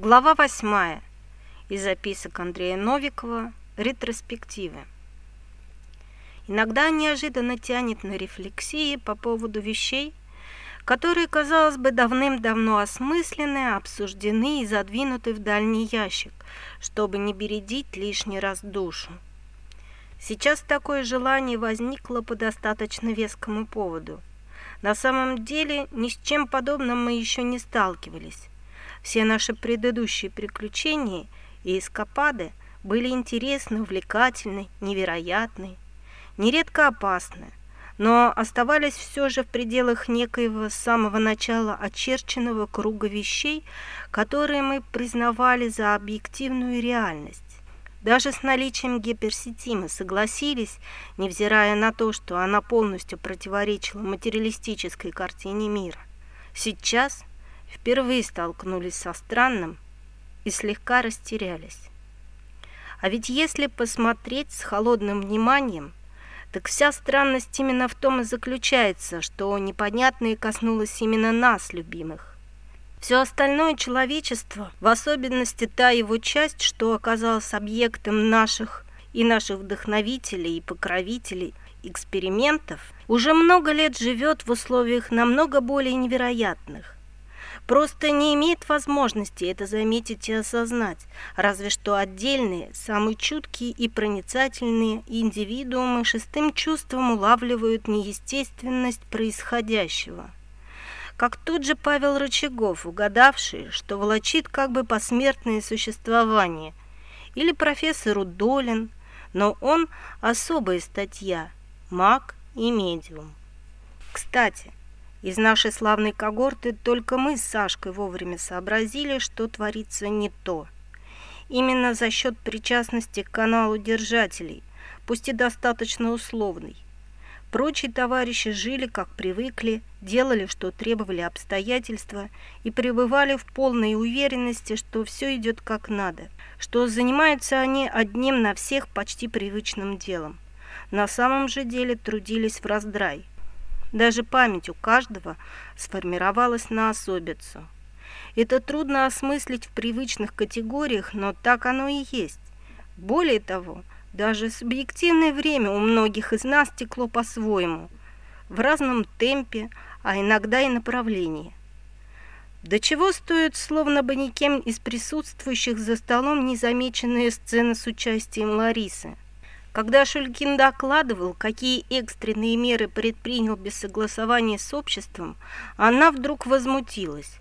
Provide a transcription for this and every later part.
Глава 8. Из записок Андрея Новикова. Ретроспективы. Иногда неожиданно тянет на рефлексии по поводу вещей, которые, казалось бы, давным-давно осмыслены, обсуждены и задвинуты в дальний ящик, чтобы не бередить лишний раз душу. Сейчас такое желание возникло по достаточно вескому поводу. На самом деле ни с чем подобным мы еще не сталкивались. Все наши предыдущие приключения и эскапады были интересны, увлекательны, невероятны, нередко опасны, но оставались все же в пределах некоего самого начала очерченного круга вещей, которые мы признавали за объективную реальность. Даже с наличием гиперсети мы согласились, невзирая на то, что она полностью противоречила материалистической картине мира. Сейчас впервые столкнулись со странным и слегка растерялись. А ведь если посмотреть с холодным вниманием, так вся странность именно в том и заключается, что непонятное коснулось именно нас, любимых. Все остальное человечество, в особенности та его часть, что оказалась объектом наших и наших вдохновителей и покровителей экспериментов, уже много лет живет в условиях намного более невероятных просто не имеет возможности это заметить и осознать, разве что отдельные, самые чуткие и проницательные индивидуумы шестым чувством улавливают неестественность происходящего. Как тут же Павел Рычагов, угадавший, что волочит как бы посмертное существование, или профессор Удолин, но он особая статья «Маг и медиум». Кстати, из нашей славной когорты только мы с Сашкой вовремя сообразили, что творится не то. Именно за счет причастности к каналу держателей, пусть и достаточно условный. Прочие товарищи жили, как привыкли, делали, что требовали обстоятельства, и пребывали в полной уверенности, что все идет как надо, что занимаются они одним на всех почти привычным делом. На самом же деле трудились в раздрай – даже память у каждого сформировалась на особицу. Это трудно осмыслить в привычных категориях, но так оно и есть. Более того, даже субъективное время у многих из нас текло по-своему, в разном темпе, а иногда и направлении. До чего стоит, словно бы никем из присутствующих за столом незамеченная сцена с участием Ларисы – когда Шулькин докладывал, какие экстренные меры предпринял без согласования с обществом, она вдруг возмутилась.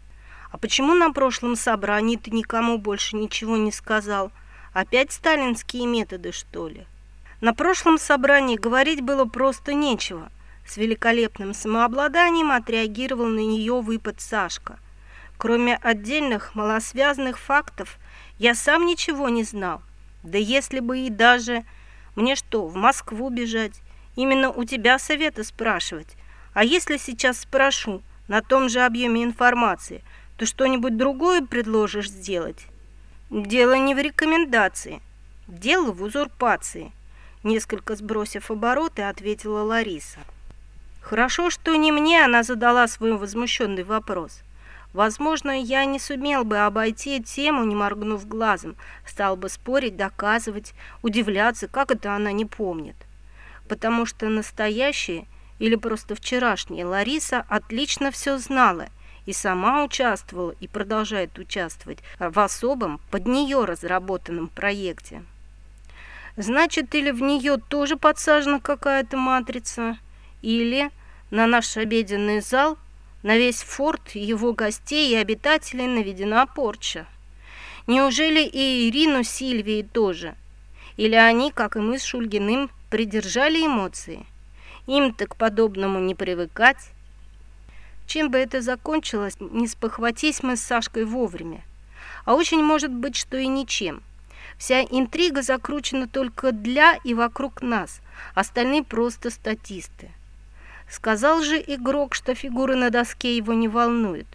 «А почему на прошлом собрании ты никому больше ничего не сказал? Опять сталинские методы, что ли?» На прошлом собрании говорить было просто нечего. С великолепным самообладанием отреагировал на нее выпад Сашка. Кроме отдельных малосвязанных фактов, я сам ничего не знал. Да если бы и даже мне что, в Москву бежать? Именно у тебя совета спрашивать. А если сейчас спрошу на том же объеме информации, то что-нибудь другое предложишь сделать? Дело не в рекомендации. Дело в узурпации. Несколько сбросив обороты, ответила Лариса. Хорошо, что не мне она задала свой возмущенный вопрос. Возможно, я не сумел бы обойти тему, не моргнув глазом, стал бы спорить, доказывать, удивляться, как это она не помнит. Потому что настоящая или просто вчерашняя Лариса отлично все знала и сама участвовала и продолжает участвовать в особом под нее разработанном проекте. Значит, или в нее тоже подсажена какая-то матрица, или на наш обеденный зал – на весь форт, его гостей и обитателей наведена порча. Неужели и Ирину с тоже? Или они, как и мы с Шульгиным, придержали эмоции? Им-то к подобному не привыкать. Чем бы это закончилось, не спохватись мы с Сашкой вовремя. А очень может быть, что и ничем. Вся интрига закручена только для и вокруг нас, остальные просто статисты. Сказал же игрок, что фигуры на доске его не волнуют.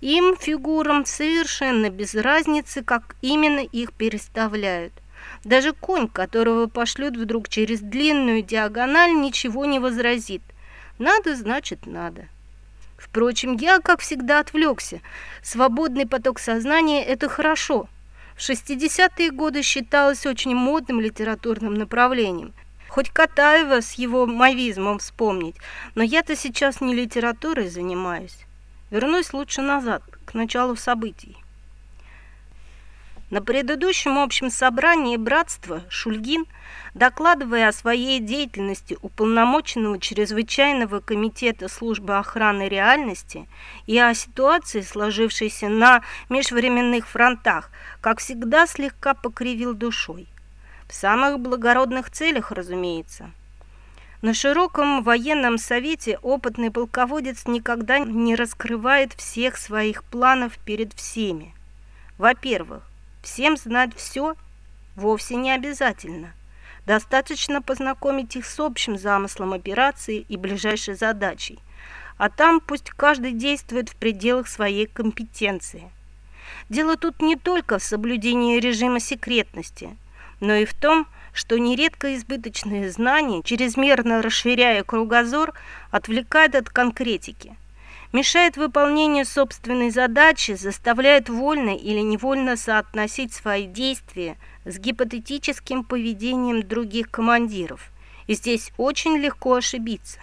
Им, фигурам, совершенно без разницы, как именно их переставляют. Даже конь, которого пошлют вдруг через длинную диагональ, ничего не возразит. Надо, значит, надо. Впрочем, я, как всегда, отвлекся. Свободный поток сознания – это хорошо. В 60-е годы считалось очень модным литературным направлением. Хоть Катаева с его мавизмом вспомнить, но я-то сейчас не литературой занимаюсь. Вернусь лучше назад, к началу событий. На предыдущем общем собрании братства Шульгин, докладывая о своей деятельности уполномоченного чрезвычайного комитета службы охраны реальности и о ситуации, сложившейся на межвременных фронтах, как всегда слегка покривил душой. В самых благородных целях, разумеется. На широком военном совете опытный полководец никогда не раскрывает всех своих планов перед всеми. Во-первых, Всем знать все вовсе не обязательно. Достаточно познакомить их с общим замыслом операции и ближайшей задачей. А там пусть каждый действует в пределах своей компетенции. Дело тут не только в соблюдении режима секретности, но и в том, что нередко избыточные знания, чрезмерно расширяя кругозор, отвлекают от конкретики мешает выполнению собственной задачи, заставляет вольно или невольно соотносить свои действия с гипотетическим поведением других командиров. И здесь очень легко ошибиться.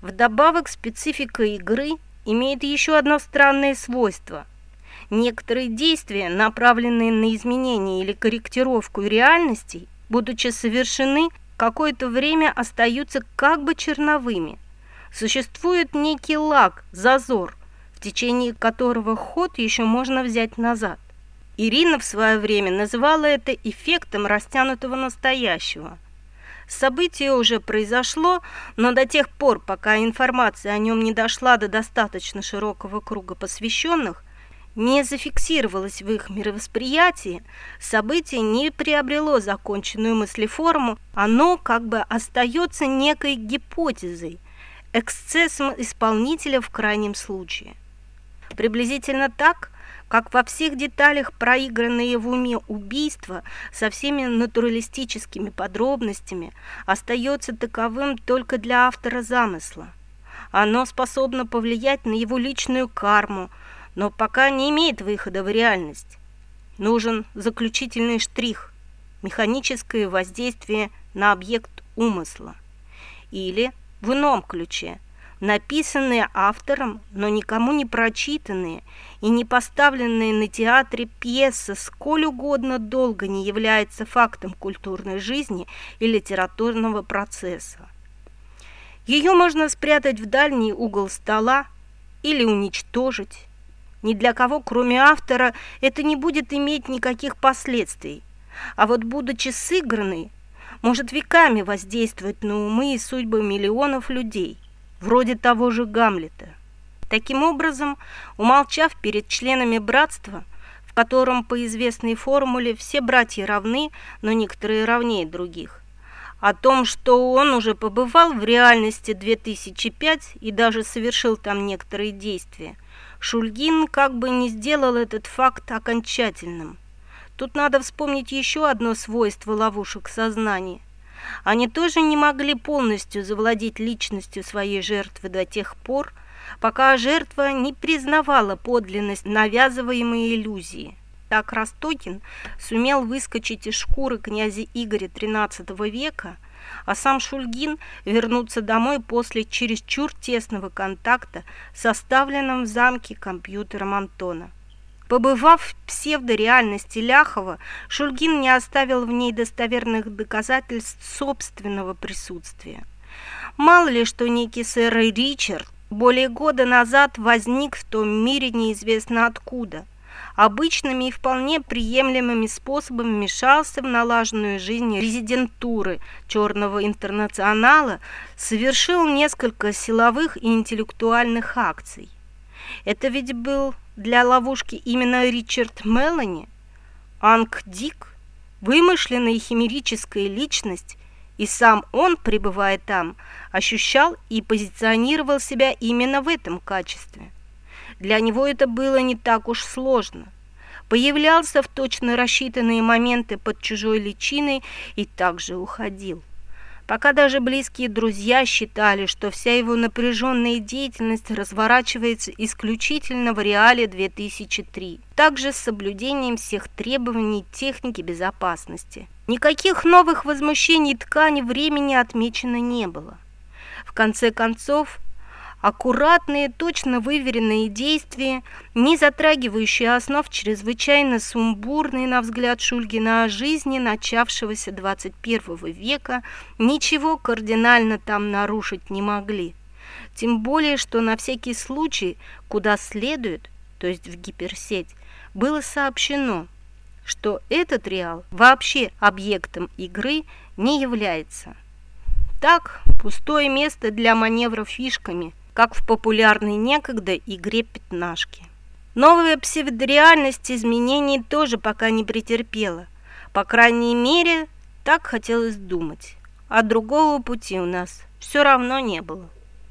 Вдобавок специфика игры имеет еще одно странное свойство. Некоторые действия, направленные на изменение или корректировку реальностей, будучи совершены, какое-то время остаются как бы черновыми – Существует некий лаг, зазор, в течение которого ход еще можно взять назад. Ирина в свое время называла это эффектом растянутого настоящего. Событие уже произошло, но до тех пор, пока информация о нем не дошла до достаточно широкого круга посвященных, не зафиксировалось в их мировосприятии, событие не приобрело законченную мыслеформу, оно как бы остается некой гипотезой – эксцессом исполнителя в крайнем случае. Приблизительно так, как во всех деталях проигранные в уме убийства со всеми натуралистическими подробностями остается таковым только для автора замысла. Оно способно повлиять на его личную карму, но пока не имеет выхода в реальность. Нужен заключительный штрих – механическое воздействие на объект умысла. Или – в ином ключе, написанные автором, но никому не прочитанные и не поставленные на театре пьеса сколь угодно долго не является фактом культурной жизни и литературного процесса. Ее можно спрятать в дальний угол стола или уничтожить. Ни для кого, кроме автора, это не будет иметь никаких последствий. А вот будучи сыгранной, может веками воздействовать на умы и судьбы миллионов людей, вроде того же Гамлета. Таким образом, умолчав перед членами братства, в котором по известной формуле все братья равны, но некоторые равнее других, о том, что он уже побывал в реальности 2005 и даже совершил там некоторые действия, Шульгин как бы не сделал этот факт окончательным – Тут надо вспомнить еще одно свойство ловушек сознания. Они тоже не могли полностью завладеть личностью своей жертвы до тех пор, пока жертва не признавала подлинность навязываемой иллюзии. Так Ростокин сумел выскочить из шкуры князя Игоря XIII века, а сам Шульгин вернуться домой после чересчур тесного контакта с оставленным в замке компьютером Антона. Побывав в псевдореальности Ляхова, Шульгин не оставил в ней достоверных доказательств собственного присутствия. Мало ли, что некий сэр Ричард более года назад возник в том мире неизвестно откуда. Обычными и вполне приемлемыми способами вмешался в налаженную жизнь резидентуры Черного интернационала, совершил несколько силовых и интеллектуальных акций. Это ведь был для ловушки именно Ричард Мелани, Анг Дик, вымышленная химерическая личность, и сам он, пребывая там, ощущал и позиционировал себя именно в этом качестве. Для него это было не так уж сложно. Появлялся в точно рассчитанные моменты под чужой личиной и также уходил. пока даже близкие друзья считали, что вся его напряженная деятельность разворачивается исключительно в реале 2003, также с соблюдением всех требований техники безопасности. Никаких новых возмущений ткани времени отмечено не было. В конце концов, аккуратные, точно выверенные действия, не затрагивающие основ чрезвычайно сумбурной, на взгляд Шульгина, о жизни начавшегося 21 века, ничего кардинально там нарушить не могли. Тем более, что на всякий случай, куда следует, то есть в гиперсеть, было сообщено, что этот реал вообще объектом игры не является. Так, пустое место для маневров фишками – как в популярной некогда игре «Пятнашки». Новая псевдореальность изменений тоже пока не претерпела. По крайней мере, так хотелось думать. А другого пути у нас все равно не было.